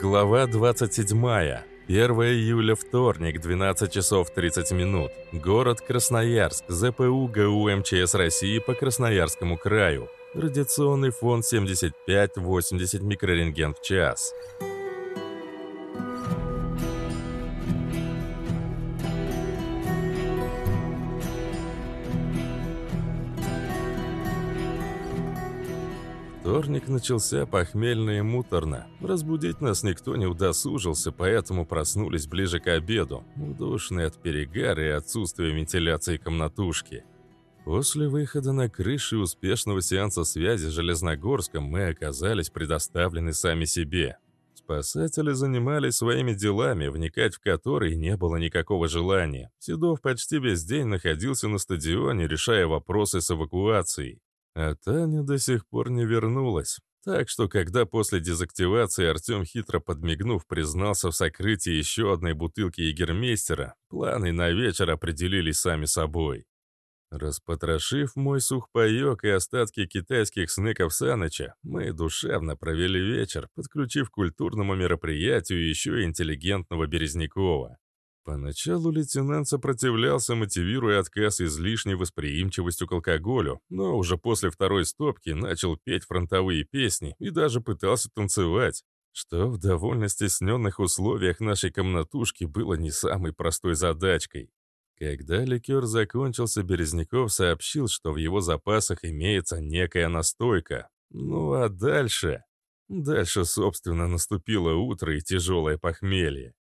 Глава 27. 1 июля, вторник, 12 часов 30 минут. Город Красноярск, ЗПУ ГУ МЧС России по Красноярскому краю. Радиационный фон 75-80 микрорентген в час. Вторник начался похмельно и муторно. Разбудить нас никто не удосужился, поэтому проснулись ближе к обеду, удушные от перегара и отсутствия вентиляции комнатушки. После выхода на крышу и успешного сеанса связи с Железногорском мы оказались предоставлены сами себе. Спасатели занимались своими делами, вникать в которые не было никакого желания. Седов почти весь день находился на стадионе, решая вопросы с эвакуацией. А Таня до сих пор не вернулась. Так что, когда после дезактивации Артем, хитро подмигнув, признался в сокрытии еще одной бутылки егермейстера, планы на вечер определились сами собой. Распотрошив мой сухпайок и остатки китайских снеков Саныча, мы душевно провели вечер, подключив к культурному мероприятию еще и интеллигентного Березнякова. Поначалу лейтенант сопротивлялся, мотивируя отказ излишней восприимчивостью к алкоголю, но уже после второй стопки начал петь фронтовые песни и даже пытался танцевать, что в довольно стесненных условиях нашей комнатушки было не самой простой задачкой. Когда ликер закончился, Березняков сообщил, что в его запасах имеется некая настойка. Ну а дальше... Дальше, собственно, наступило утро и тяжелое похмелье.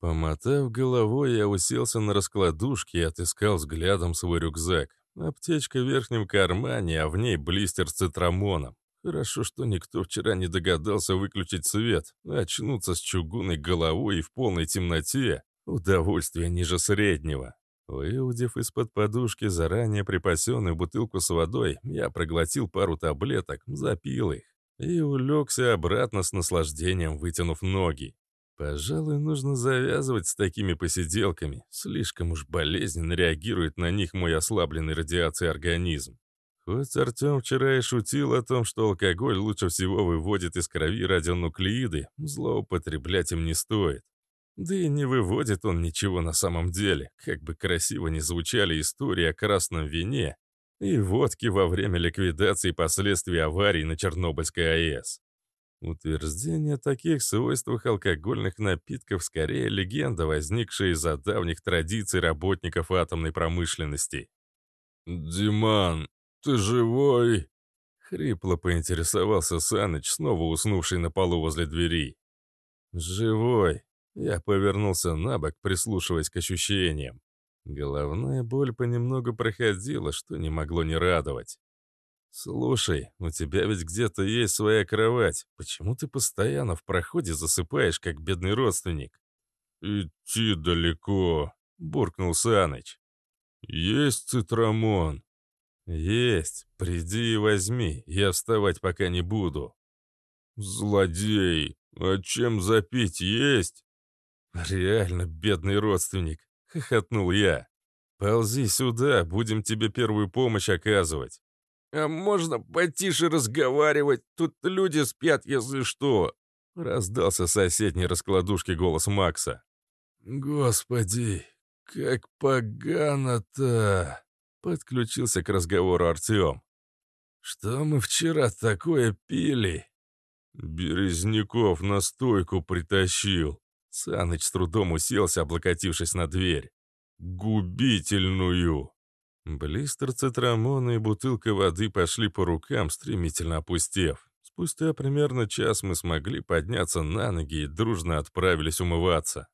Помотав головой, я уселся на раскладушке и отыскал взглядом свой рюкзак. Аптечка в верхнем кармане, а в ней блистер с цитрамоном. Хорошо, что никто вчера не догадался выключить свет. Очнуться с чугунной головой и в полной темноте — удовольствие ниже среднего. Выудив из-под подушки заранее припасенную бутылку с водой, я проглотил пару таблеток, запил их и улегся обратно с наслаждением, вытянув ноги. Пожалуй, нужно завязывать с такими посиделками. Слишком уж болезненно реагирует на них мой ослабленный радиацией организм. Хоть Артем вчера и шутил о том, что алкоголь лучше всего выводит из крови радионуклеиды, злоупотреблять им не стоит. Да и не выводит он ничего на самом деле, как бы красиво ни звучали истории о красном вине и водке во время ликвидации последствий аварии на Чернобыльской АЭС. Утверждение о таких свойствах алкогольных напитков скорее легенда, возникшая из-за давних традиций работников атомной промышленности. «Диман, ты живой?» Хрипло поинтересовался Саныч, снова уснувший на полу возле двери. «Живой!» Я повернулся на бок, прислушиваясь к ощущениям. Головная боль понемногу проходила, что не могло не радовать. «Слушай, у тебя ведь где-то есть своя кровать. Почему ты постоянно в проходе засыпаешь, как бедный родственник?» «Идти далеко», — буркнул Саныч. «Есть цитрамон?» «Есть. Приди и возьми. Я вставать пока не буду». «Злодей! А чем запить есть?» «Реально бедный родственник», — хохотнул я. «Ползи сюда, будем тебе первую помощь оказывать». «А можно потише разговаривать? Тут люди спят, если что!» Раздался соседней раскладушки голос Макса. «Господи, как погано-то!» Подключился к разговору Артем. «Что мы вчера такое пили?» «Березняков на стойку притащил». Саныч с трудом уселся, облокотившись на дверь. «Губительную!» Блистер цитрамона и бутылка воды пошли по рукам, стремительно опустев. Спустя примерно час мы смогли подняться на ноги и дружно отправились умываться.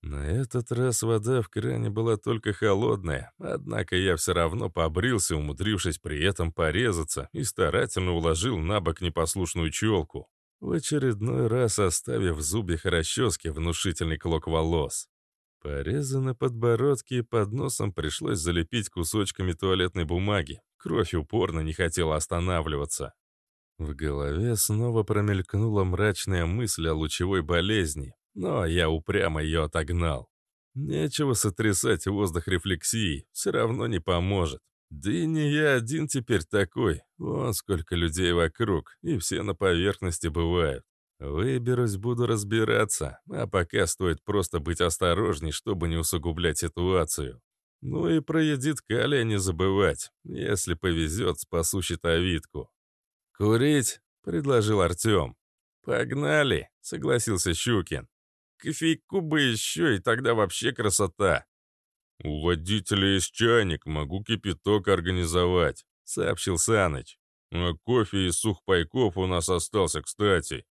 На этот раз вода в кране была только холодная, однако я все равно побрился, умудрившись при этом порезаться, и старательно уложил на бок непослушную челку, в очередной раз оставив в зубьях расчески внушительный клок волос. Порезы на подбородке и под носом пришлось залепить кусочками туалетной бумаги. Кровь упорно не хотела останавливаться. В голове снова промелькнула мрачная мысль о лучевой болезни, но я упрямо ее отогнал. Нечего сотрясать воздух рефлексии, все равно не поможет. Да и не я один теперь такой. Вон сколько людей вокруг, и все на поверхности бывают. Выберусь, буду разбираться, а пока стоит просто быть осторожней, чтобы не усугублять ситуацию. Ну и про едит калия не забывать. Если повезет, спасу щитовидку. «Курить?» — предложил Артем. «Погнали!» — согласился Щукин. «Кофейку бы еще, и тогда вообще красота!» «У водителя есть чайник, могу кипяток организовать», — сообщил Саныч. «А кофе из сухпайков у нас остался, кстати».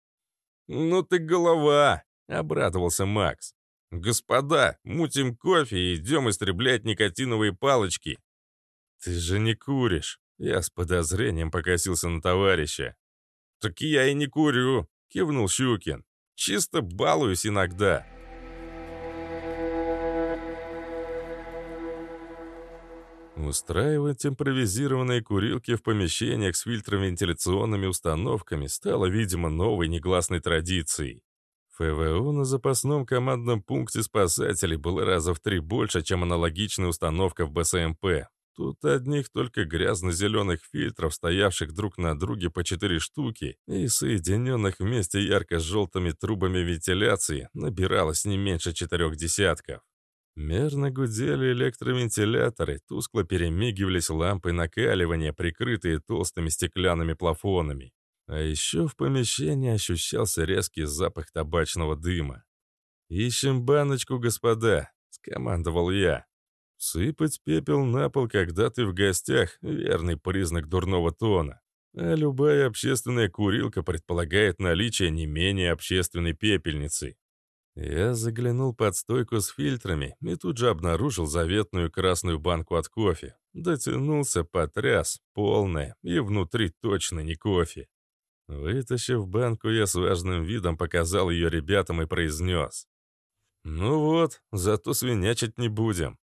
«Ну ты голова!» — обрадовался Макс. «Господа, мутим кофе и идем истреблять никотиновые палочки». «Ты же не куришь!» Я с подозрением покосился на товарища. «Так я и не курю!» — кивнул Щукин. «Чисто балуюсь иногда». Устраивать импровизированные курилки в помещениях с фильтровентиляционными установками стало, видимо, новой негласной традицией. ФВУ на запасном командном пункте спасателей было раза в три больше, чем аналогичная установка в БСМП. Тут одних только грязно-зеленых фильтров, стоявших друг на друге по четыре штуки и соединенных вместе ярко-желтыми трубами вентиляции, набиралось не меньше четырех десятков. Мерно гудели электровентиляторы, тускло перемигивались лампы накаливания, прикрытые толстыми стеклянными плафонами. А еще в помещении ощущался резкий запах табачного дыма. «Ищем баночку, господа», — скомандовал я. Сыпать пепел на пол, когда ты в гостях, верный признак дурного тона. А любая общественная курилка предполагает наличие не менее общественной пепельницы. Я заглянул под стойку с фильтрами и тут же обнаружил заветную красную банку от кофе. Дотянулся, потряс, полная, и внутри точно не кофе. Вытащив банку, я с важным видом показал ее ребятам и произнес. «Ну вот, зато свинячить не будем».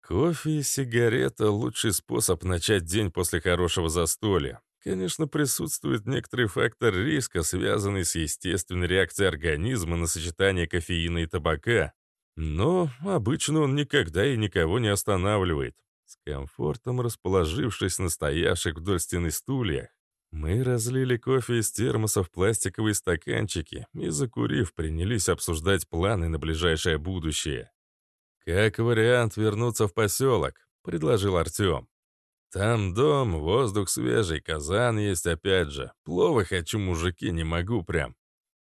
Кофе и сигарета — лучший способ начать день после хорошего застолья. Конечно, присутствует некоторый фактор риска, связанный с естественной реакцией организма на сочетание кофеина и табака, но обычно он никогда и никого не останавливает. С комфортом расположившись на стоявших вдоль стены стульях, мы разлили кофе из термоса в пластиковые стаканчики и, закурив, принялись обсуждать планы на ближайшее будущее. «Как вариант вернуться в поселок», — предложил Артем. Там дом, воздух свежий, казан есть опять же. Плова хочу, мужики, не могу прям.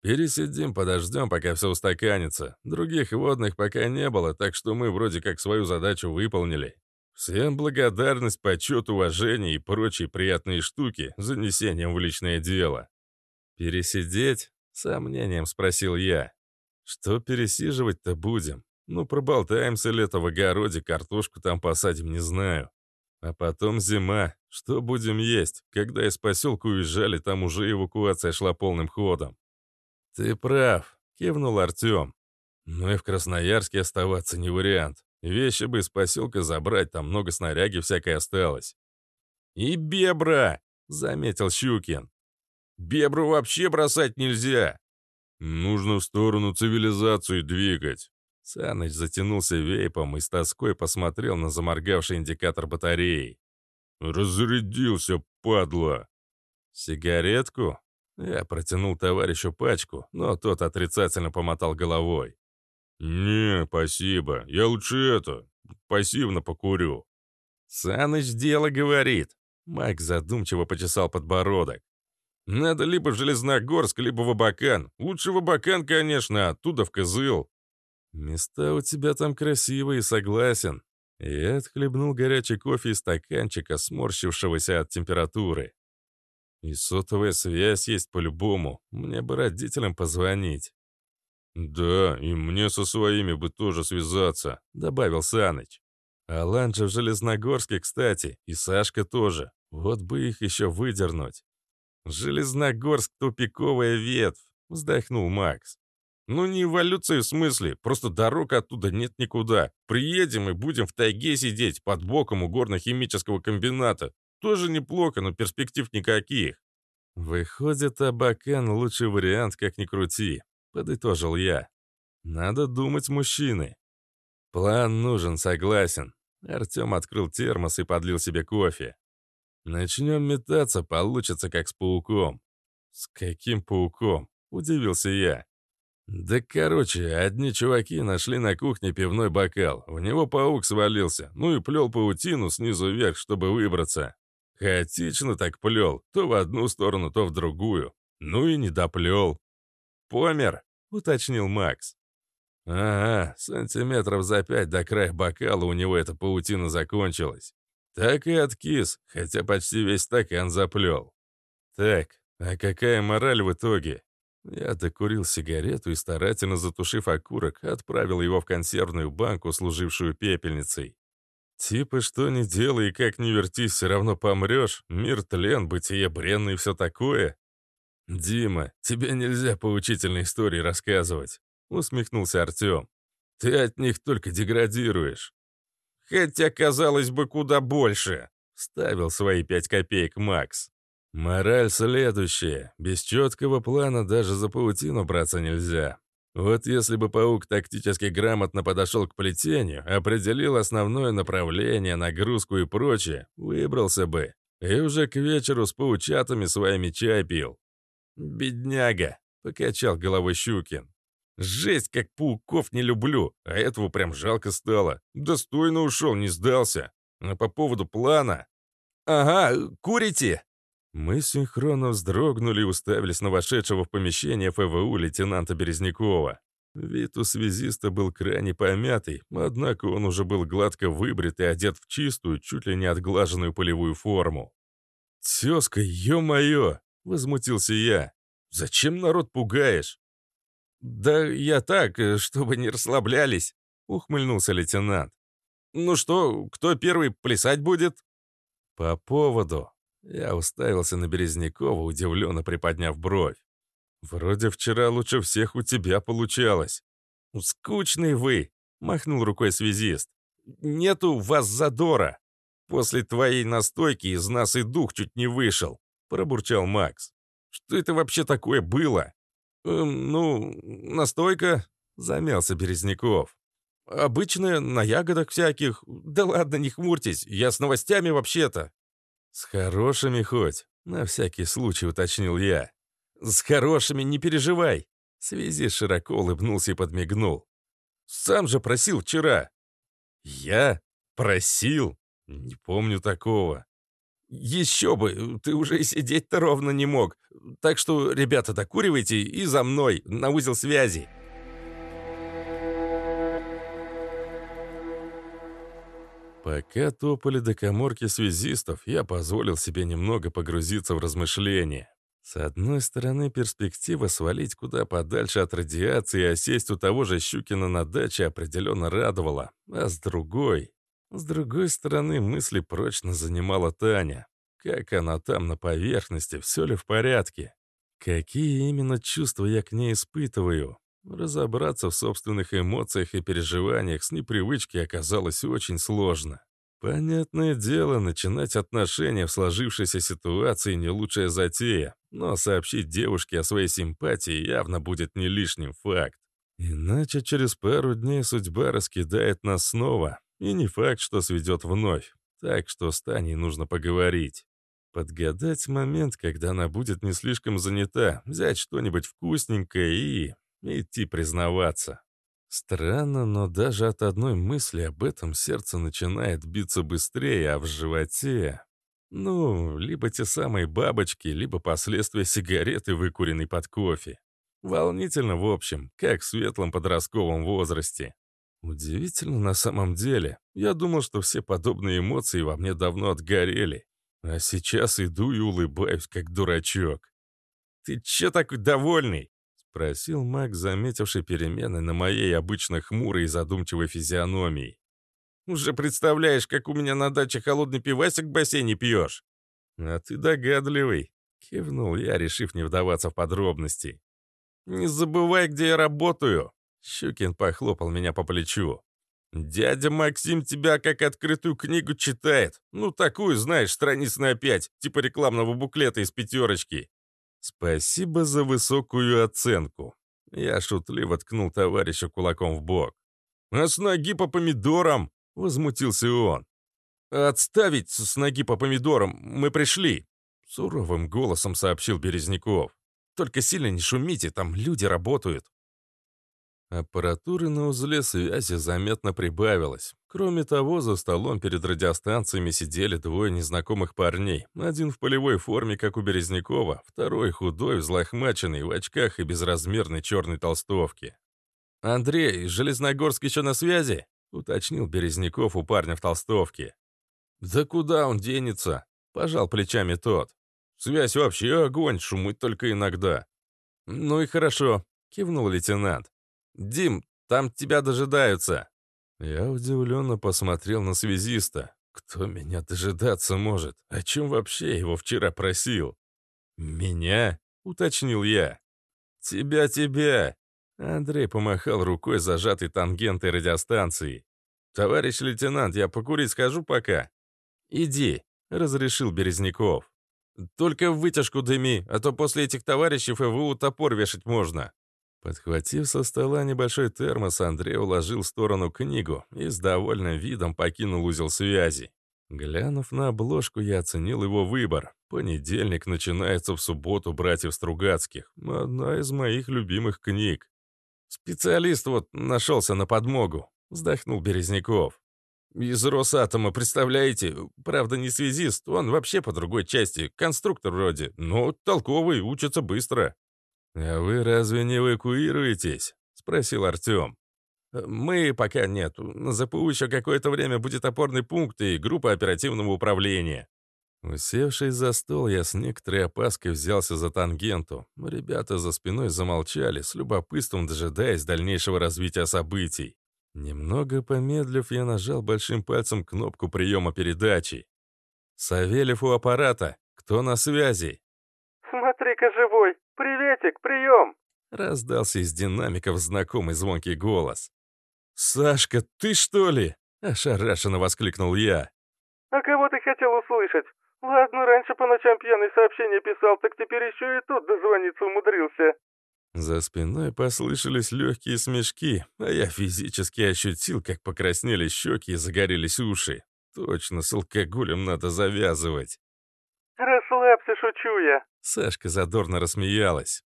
Пересидим, подождем, пока все устаканится. Других водных пока не было, так что мы вроде как свою задачу выполнили. Всем благодарность, почет, уважение и прочие приятные штуки занесением в личное дело. «Пересидеть?» — сомнением спросил я. «Что пересиживать-то будем? Ну, проболтаемся лето в огороде, картошку там посадим, не знаю. А потом зима. Что будем есть? Когда из поселка уезжали, там уже эвакуация шла полным ходом. «Ты прав», — кивнул Артем. «Но и в Красноярске оставаться не вариант. Вещи бы из поселка забрать, там много снаряги всякой осталось». «И бебра!» — заметил Щукин. «Бебру вообще бросать нельзя!» «Нужно в сторону цивилизации двигать», Саныч затянулся вейпом и с тоской посмотрел на заморгавший индикатор батареи. «Разрядился, падла!» «Сигаретку?» Я протянул товарищу пачку, но тот отрицательно помотал головой. «Не, спасибо. Я лучше это, пассивно покурю». «Саныч дело говорит». Майк задумчиво почесал подбородок. «Надо либо в Железногорск, либо в Абакан. Лучше в Абакан, конечно, оттуда в Кызыл. «Места у тебя там красивые, согласен». Я отхлебнул горячий кофе из стаканчика, сморщившегося от температуры. «И сотовая связь есть по-любому. Мне бы родителям позвонить». «Да, и мне со своими бы тоже связаться», — добавил Саныч. «Алан же в Железногорске, кстати, и Сашка тоже. Вот бы их еще выдернуть». «Железногорск — тупиковая ветвь», — вздохнул Макс. Ну, не эволюция в смысле, просто дорог оттуда нет никуда. Приедем и будем в тайге сидеть под боком у горно-химического комбината. Тоже неплохо, но перспектив никаких. Выходит, Абакан лучший вариант, как ни крути, подытожил я. Надо думать, мужчины. План нужен, согласен. Артем открыл термос и подлил себе кофе. «Начнем метаться, получится как с пауком». «С каким пауком?» — удивился я. «Да короче, одни чуваки нашли на кухне пивной бокал. В него паук свалился, ну и плел паутину снизу вверх, чтобы выбраться. Хаотично так плел, то в одну сторону, то в другую. Ну и не доплел. «Помер», — уточнил Макс. «Ага, сантиметров за пять до края бокала у него эта паутина закончилась. Так и откис, хотя почти весь стакан заплел. Так, а какая мораль в итоге? Я докурил сигарету и, старательно затушив окурок, отправил его в консервную банку, служившую пепельницей. Типа, что ни делай и как ни вертись, все равно помрешь, мир тлен, бытие бренное и все такое. «Дима, тебе нельзя поучительной истории рассказывать», — усмехнулся Артем. «Ты от них только деградируешь». «Хотя, казалось бы, куда больше», — ставил свои пять копеек Макс. Мораль следующая. Без четкого плана даже за паутину браться нельзя. Вот если бы паук тактически грамотно подошел к плетению, определил основное направление, нагрузку и прочее, выбрался бы. И уже к вечеру с паучатами своими чай пил. «Бедняга!» — покачал головой Щукин. «Жесть, как пауков не люблю, а этого прям жалко стало. Достойно ушел, не сдался. А по поводу плана...» «Ага, курите!» Мы синхронно вздрогнули и уставились на вошедшего в помещение ФВУ лейтенанта Березнякова. Вид у связиста был крайне помятый, однако он уже был гладко выбрит и одет в чистую, чуть ли не отглаженную полевую форму. «Тезка, ё-моё!» — возмутился я. «Зачем народ пугаешь?» «Да я так, э, чтобы не расслаблялись», — ухмыльнулся лейтенант. «Ну что, кто первый плясать будет?» «По поводу», я уставился на Березнякова, удивленно приподняв бровь. «Вроде вчера лучше всех у тебя получалось». «Скучный вы!» — махнул рукой связист. «Нету вас задора. После твоей настойки из нас и дух чуть не вышел», — пробурчал Макс. «Что это вообще такое было?» «Эм, ну, настойка», — замялся Березняков. «Обычная, на ягодах всяких. Да ладно, не хмурьтесь, я с новостями вообще-то». «С хорошими хоть?» — на всякий случай уточнил я. «С хорошими не переживай!» Связи широко улыбнулся и подмигнул. «Сам же просил вчера!» «Я? Просил? Не помню такого». «Еще бы! Ты уже и сидеть-то ровно не мог. Так что, ребята, докуривайте и за мной, на узел связи!» Пока топали до коморки связистов, я позволил себе немного погрузиться в размышления. С одной стороны, перспектива свалить куда подальше от радиации и осесть у того же Щукина на даче определенно радовала, а с другой... С другой стороны, мысли прочно занимала Таня. Как она там на поверхности, все ли в порядке? Какие именно чувства я к ней испытываю? Разобраться в собственных эмоциях и переживаниях с непривычки оказалось очень сложно. Понятное дело, начинать отношения в сложившейся ситуации не лучшая затея, но сообщить девушке о своей симпатии явно будет не лишним факт. Иначе через пару дней судьба раскидает нас снова, и не факт, что сведет вновь. Так что с Таней нужно поговорить. Подгадать момент, когда она будет не слишком занята, взять что-нибудь вкусненькое и идти признаваться. Странно, но даже от одной мысли об этом сердце начинает биться быстрее, а в животе... Ну, либо те самые бабочки, либо последствия сигареты, выкуренной под кофе. Волнительно, в общем, как в светлом подростковом возрасте. Удивительно на самом деле. Я думал, что все подобные эмоции во мне давно отгорели. А сейчас иду и улыбаюсь, как дурачок. «Ты чё такой довольный?» Просил Мак, заметивший перемены на моей обычно хмурой и задумчивой физиономии. «Уже представляешь, как у меня на даче холодный пивасик в бассейне пьешь?» «А ты догадливый», — кивнул я, решив не вдаваться в подробности. «Не забывай, где я работаю!» Щукин похлопал меня по плечу. «Дядя Максим тебя как открытую книгу читает. Ну, такую, знаешь, страниц на пять, типа рекламного буклета из пятерочки. «Спасибо за высокую оценку». Я шутливо ткнул товарища кулаком в бок. «А с ноги по помидорам!» — возмутился он. «Отставить с ноги по помидорам, мы пришли!» Суровым голосом сообщил Березняков. «Только сильно не шумите, там люди работают». Аппаратуры на узле связи заметно прибавилось. Кроме того, за столом перед радиостанциями сидели двое незнакомых парней. Один в полевой форме, как у Березнякова, второй худой, взлохмаченный, в очках и безразмерной черной толстовке. «Андрей, Железногорск еще на связи?» — уточнил Березняков у парня в толстовке. «Да куда он денется?» — пожал плечами тот. «Связь вообще огонь, шумит только иногда». «Ну и хорошо», — кивнул лейтенант. «Дим, там тебя дожидаются!» Я удивленно посмотрел на связиста. Кто меня дожидаться может? О чем вообще его вчера просил? «Меня?» — уточнил я. «Тебя, тебя!» Андрей помахал рукой зажатой тангентой радиостанции. «Товарищ лейтенант, я покурить схожу пока?» «Иди», — разрешил Березняков. «Только вытяжку дыми, а то после этих товарищей ФВУ топор вешать можно». Подхватив со стола небольшой термос, Андрей уложил в сторону книгу и с довольным видом покинул узел связи. Глянув на обложку, я оценил его выбор. Понедельник начинается в субботу братьев Стругацких. Одна из моих любимых книг. Специалист вот нашелся на подмогу. Вздохнул Березняков. Из Росатома, представляете? Правда, не связист, он вообще по другой части, конструктор вроде, но толковый, учится быстро. «А вы разве не эвакуируетесь?» — спросил Артем. «Мы пока нет. На ЗПУ еще какое-то время будет опорный пункт и группа оперативного управления». Усевшись за стол, я с некоторой опаской взялся за тангенту. Ребята за спиной замолчали, с любопытством дожидаясь дальнейшего развития событий. Немного помедлив, я нажал большим пальцем кнопку приема передачи. «Савельев у аппарата. Кто на связи?» «Смотри-ка, живой! Приветик, прием!» Раздался из динамиков знакомый звонкий голос. «Сашка, ты что ли?» – ошарашенно воскликнул я. «А кого ты хотел услышать? Ладно, раньше по ночам пьяный сообщение писал, так теперь еще и тут дозвониться умудрился». За спиной послышались легкие смешки, а я физически ощутил, как покраснели щеки и загорелись уши. Точно, с алкоголем надо завязывать. «Расслабься, шучу я!» Сашка задорно рассмеялась.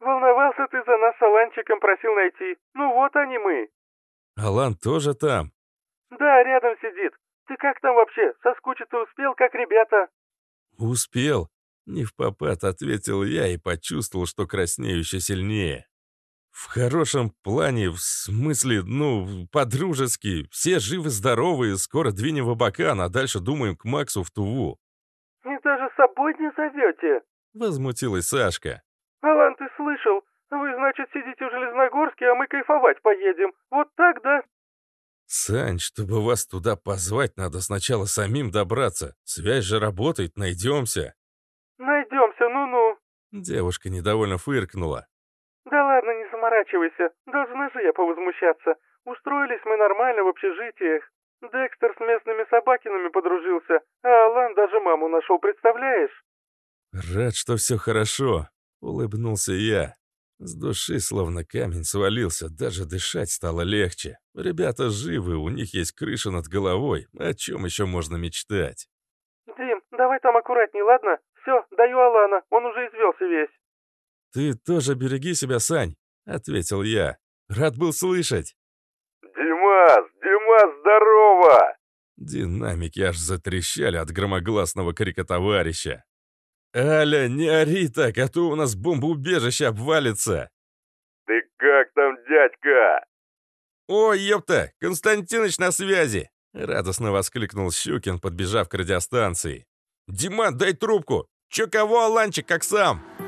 «Волновался ты за нас с Аланчиком, просил найти. Ну вот они мы!» «Алан тоже там?» «Да, рядом сидит. Ты как там вообще? Соскучиться успел, как ребята?» «Успел», — не в попад ответил я и почувствовал, что краснею еще сильнее. «В хорошем плане, в смысле, ну, по-дружески. Все живы-здоровы, скоро двинем в Абакан, а дальше думаем к Максу в Туву». «И даже с не зовете?» — возмутилась Сашка. «Алан, ты слышал? Вы, значит, сидите в Железногорске, а мы кайфовать поедем. Вот так, да?» «Сань, чтобы вас туда позвать, надо сначала самим добраться. Связь же работает, найдемся». «Найдемся, ну-ну». Девушка недовольно фыркнула. «Да ладно, не заморачивайся. Должна же я повозмущаться. Устроились мы нормально в общежитиях. Декстер с местными собакинами подружился, а Алан даже маму нашел, представляешь?» «Рад, что все хорошо», — улыбнулся я. С души словно камень свалился, даже дышать стало легче. Ребята живы, у них есть крыша над головой, о чем еще можно мечтать? «Дим, давай там аккуратней, ладно? Все, даю Алана, он уже извелся весь». «Ты тоже береги себя, Сань», — ответил я. «Рад был слышать». «Димас, Димас, здорово!» Динамики аж затрещали от громогласного крика товарища. «Аля, не ори так, а то у нас бомбоубежище обвалится!» «Ты как там, дядька?» «О, ёпта, Константиныч на связи!» Радостно воскликнул Щукин, подбежав к радиостанции. «Диман, дай трубку! Чё кого, Аланчик, как сам?»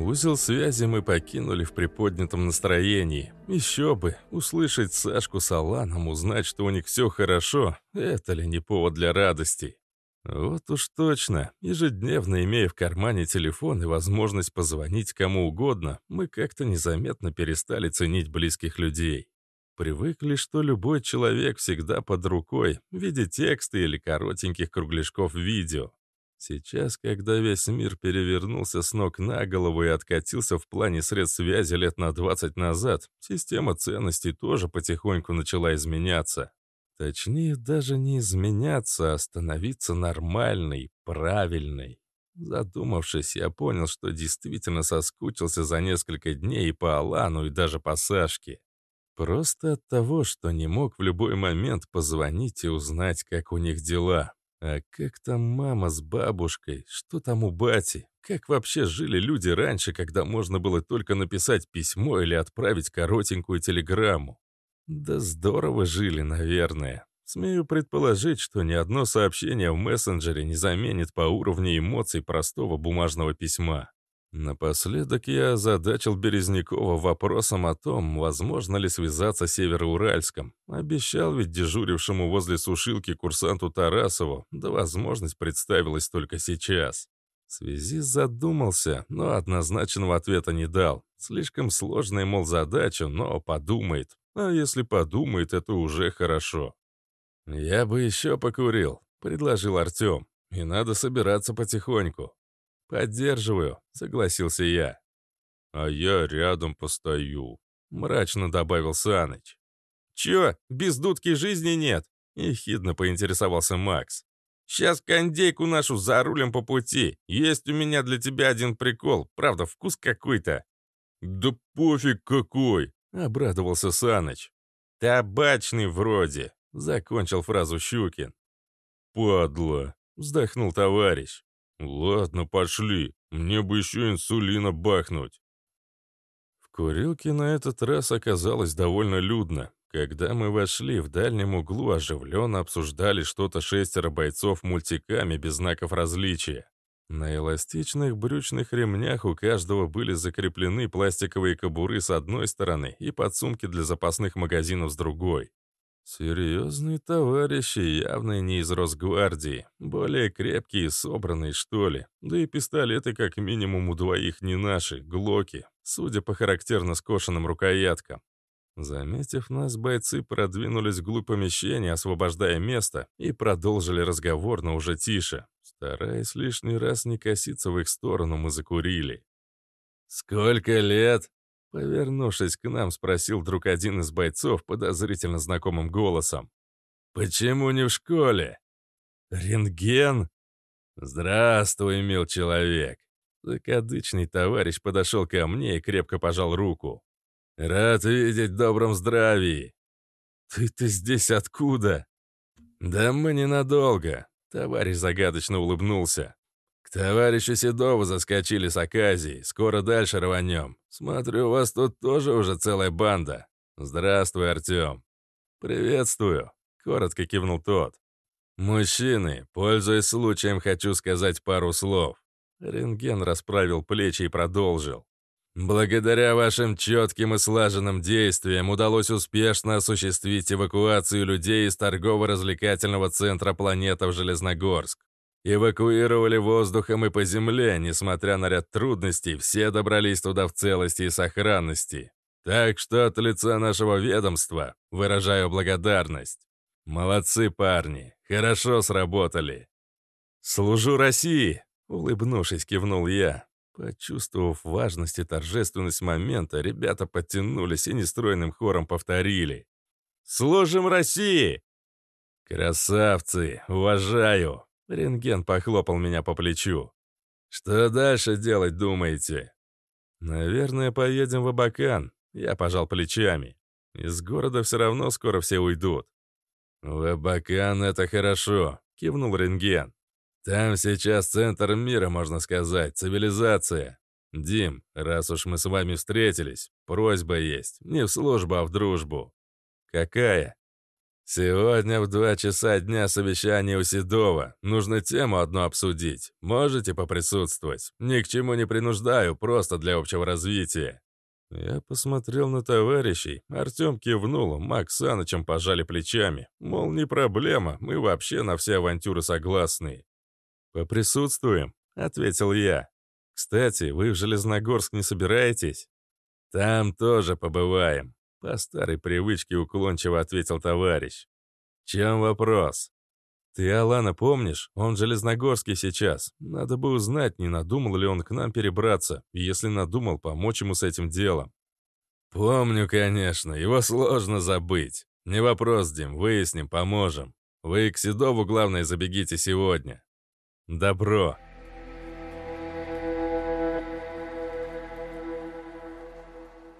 Узел связи мы покинули в приподнятом настроении. Еще бы, услышать Сашку с Аланом, узнать, что у них все хорошо, это ли не повод для радости? Вот уж точно, ежедневно имея в кармане телефон и возможность позвонить кому угодно, мы как-то незаметно перестали ценить близких людей. Привыкли, что любой человек всегда под рукой, в виде текста или коротеньких кругляшков видео. Сейчас, когда весь мир перевернулся с ног на голову и откатился в плане средств связи лет на 20 назад, система ценностей тоже потихоньку начала изменяться. Точнее, даже не изменяться, а становиться нормальной, правильной. Задумавшись, я понял, что действительно соскучился за несколько дней и по Алану, и даже по Сашке. Просто от того, что не мог в любой момент позвонить и узнать, как у них дела. А как там мама с бабушкой? Что там у бати? Как вообще жили люди раньше, когда можно было только написать письмо или отправить коротенькую телеграмму? Да здорово жили, наверное. Смею предположить, что ни одно сообщение в мессенджере не заменит по уровню эмоций простого бумажного письма. Напоследок я озадачил Березнякова вопросом о том, возможно ли связаться с Североуральском. Обещал ведь дежурившему возле сушилки курсанту Тарасову, да возможность представилась только сейчас. Связист задумался, но однозначного ответа не дал. Слишком сложная, мол, задача, но подумает. А если подумает, это уже хорошо. «Я бы еще покурил», — предложил Артем. «И надо собираться потихоньку». «Поддерживаю», — согласился я. «А я рядом постою», — мрачно добавил Саныч. «Чё, без дудки жизни нет?» — ехидно поинтересовался Макс. «Сейчас кондейку нашу зарулим по пути. Есть у меня для тебя один прикол. Правда, вкус какой-то». «Да пофиг какой!» — обрадовался Саныч. «Табачный вроде», — закончил фразу Щукин. «Падла!» — вздохнул товарищ. «Ладно, пошли. Мне бы еще инсулина бахнуть». В курилке на этот раз оказалось довольно людно. Когда мы вошли, в дальнем углу оживленно обсуждали что-то шестеро бойцов мультиками без знаков различия. На эластичных брючных ремнях у каждого были закреплены пластиковые кобуры с одной стороны и подсумки для запасных магазинов с другой. Серьезные товарищи, явно не из Росгвардии. Более крепкие и собранные, что ли. Да и пистолеты как минимум у двоих не наши, глоки, судя по характерно скошенным рукояткам. Заметив нас, бойцы продвинулись вглубь помещения, освобождая место, и продолжили разговор, но уже тише. Стараясь лишний раз не коситься в их сторону, мы закурили. «Сколько лет?» Повернувшись к нам, спросил вдруг один из бойцов подозрительно знакомым голосом. «Почему не в школе?» «Рентген?» «Здравствуй, мил человек!» Закадычный товарищ подошел ко мне и крепко пожал руку. «Рад видеть в добром здравии!» «Ты-то здесь откуда?» «Да мы ненадолго», — товарищ загадочно улыбнулся. «К товарищу Седову заскочили с Аказией. Скоро дальше рванем. Смотрю, у вас тут тоже уже целая банда. Здравствуй, Артем». «Приветствую», — коротко кивнул тот. «Мужчины, пользуясь случаем, хочу сказать пару слов». Рентген расправил плечи и продолжил. Благодаря вашим четким и слаженным действиям удалось успешно осуществить эвакуацию людей из торгово-развлекательного центра планета в Железногорск. Эвакуировали воздухом и по земле, несмотря на ряд трудностей, все добрались туда в целости и сохранности. Так что от лица нашего ведомства выражаю благодарность. Молодцы, парни, хорошо сработали. «Служу России!» — улыбнувшись, кивнул я. Почувствовав важность и торжественность момента, ребята подтянулись и нестройным хором повторили. «Служим России!» «Красавцы! Уважаю!» Рентген похлопал меня по плечу. «Что дальше делать, думаете?» «Наверное, поедем в Абакан», — я пожал плечами. «Из города все равно скоро все уйдут». «В Абакан это хорошо», — кивнул рентген. «Там сейчас центр мира, можно сказать, цивилизация. Дим, раз уж мы с вами встретились, просьба есть, не в службу, а в дружбу». «Какая?» «Сегодня в два часа дня совещание у Седова. Нужно тему одну обсудить. Можете поприсутствовать? Ни к чему не принуждаю, просто для общего развития». Я посмотрел на товарищей. Артем кивнул, Макс Санычем пожали плечами. Мол, не проблема, мы вообще на все авантюры согласны. «Поприсутствуем», — ответил я. «Кстати, вы в Железногорск не собираетесь?» «Там тоже побываем», по старой привычке уклончиво ответил товарищ. «Чем вопрос?» Ты Алана помнишь? Он в Железногорске сейчас. Надо бы узнать, не надумал ли он к нам перебраться, и если надумал, помочь ему с этим делом. Помню, конечно, его сложно забыть. Не вопрос, Дим, выясним, поможем. Вы к Седову, главное, забегите сегодня. Добро.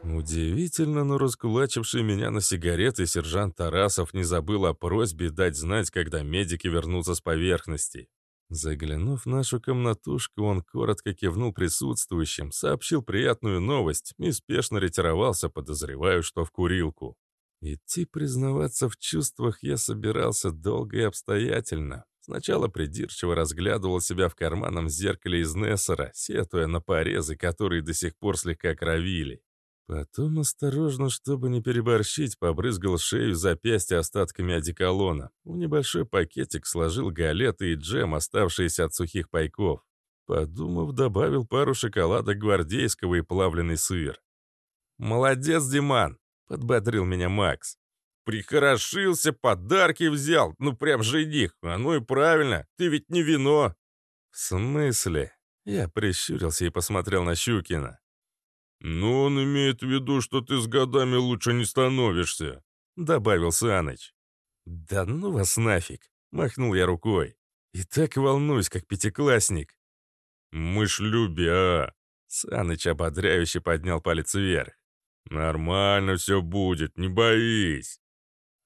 Удивительно, но раскулачивший меня на сигареты сержант Тарасов не забыл о просьбе дать знать, когда медики вернутся с поверхности. Заглянув в нашу комнатушку, он коротко кивнул присутствующим, сообщил приятную новость и спешно ретировался, подозреваю, что в курилку. Идти признаваться в чувствах я собирался долго и обстоятельно. Сначала придирчиво разглядывал себя в карманном зеркале из Нессера, сетуя на порезы, которые до сих пор слегка кровили. Потом осторожно, чтобы не переборщить, побрызгал шею запястья остатками одеколона. В небольшой пакетик сложил галеты и джем, оставшиеся от сухих пайков. Подумав, добавил пару шоколада гвардейского и плавленый сыр. «Молодец, Диман!» — подбодрил меня Макс. «Прихорошился, подарки взял, ну прям жених, а ну и правильно, ты ведь не вино!» «В смысле?» Я прищурился и посмотрел на Щукина. «Но он имеет в виду, что ты с годами лучше не становишься», — добавил Саныч. «Да ну вас нафиг!» — махнул я рукой. «И так волнуюсь, как пятиклассник». «Мы ж любя!» — Саныч ободряюще поднял палец вверх. «Нормально все будет, не боись!»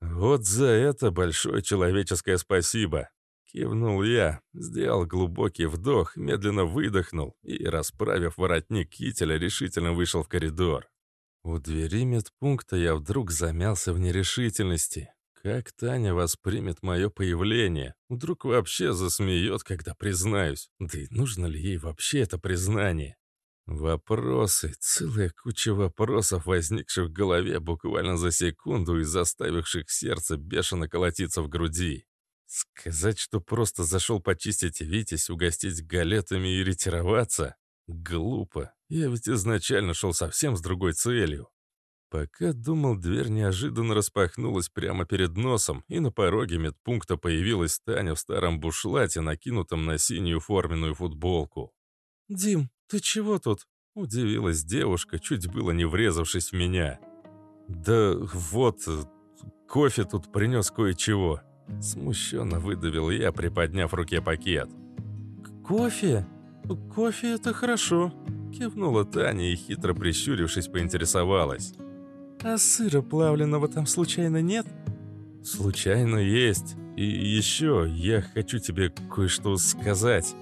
«Вот за это большое человеческое спасибо!» Кивнул я, сделал глубокий вдох, медленно выдохнул и, расправив воротник кителя, решительно вышел в коридор. У двери медпункта я вдруг замялся в нерешительности. Как Таня воспримет мое появление? Вдруг вообще засмеет, когда признаюсь? Да и нужно ли ей вообще это признание? Вопросы, целая куча вопросов, возникших в голове буквально за секунду и заставивших сердце бешено колотиться в груди. Сказать, что просто зашел почистить Витязь, угостить галетами и ретироваться? Глупо. Я ведь изначально шел совсем с другой целью. Пока думал, дверь неожиданно распахнулась прямо перед носом, и на пороге медпункта появилась Таня в старом бушлате, накинутом на синюю форменную футболку. «Дим, ты чего тут?» — удивилась девушка, чуть было не врезавшись в меня. «Да вот, кофе тут принес кое-чего», Смущенно выдавил я, приподняв в руке пакет. «Кофе? Кофе — это хорошо», — кивнула Таня и, хитро прищурившись, поинтересовалась. «А сыра плавленного там случайно нет?» «Случайно есть. И еще я хочу тебе кое-что сказать».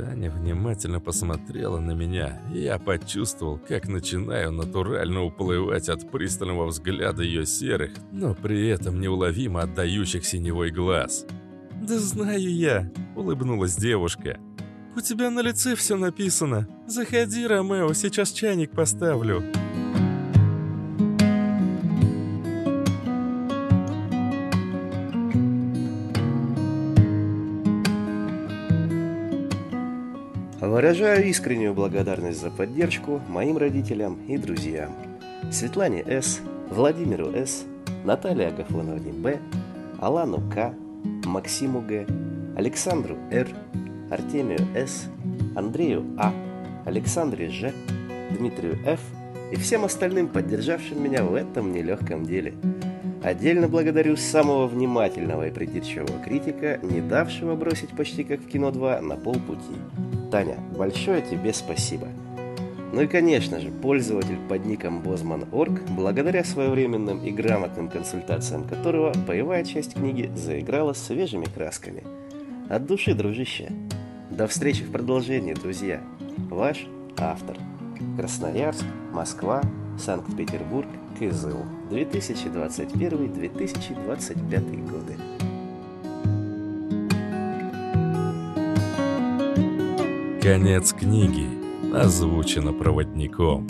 Таня внимательно посмотрела на меня, и я почувствовал, как начинаю натурально уплывать от пристального взгляда ее серых, но при этом неуловимо отдающих синевой глаз. «Да знаю я», — улыбнулась девушка. «У тебя на лице все написано. Заходи, Ромео, сейчас чайник поставлю». Выражаю искреннюю благодарность за поддержку моим родителям и друзьям. Светлане С., Владимиру С., Наталье Агафоновне Б., Алану К., Максиму Г., Александру Р., Артемию С., Андрею А., Александре Ж., Дмитрию Ф. и всем остальным, поддержавшим меня в этом нелегком деле. Отдельно благодарю самого внимательного и придирчивого критика, не давшего бросить почти как в кино 2 на полпути. Таня, большое тебе спасибо. Ну и, конечно же, пользователь под ником Bosman.org, благодаря своевременным и грамотным консультациям которого боевая часть книги заиграла свежими красками. От души, дружище. До встречи в продолжении, друзья. Ваш автор. Красноярск, Москва, Санкт-Петербург, Кызыл. 2021-2025 годы. Конец книги. Озвучено проводником.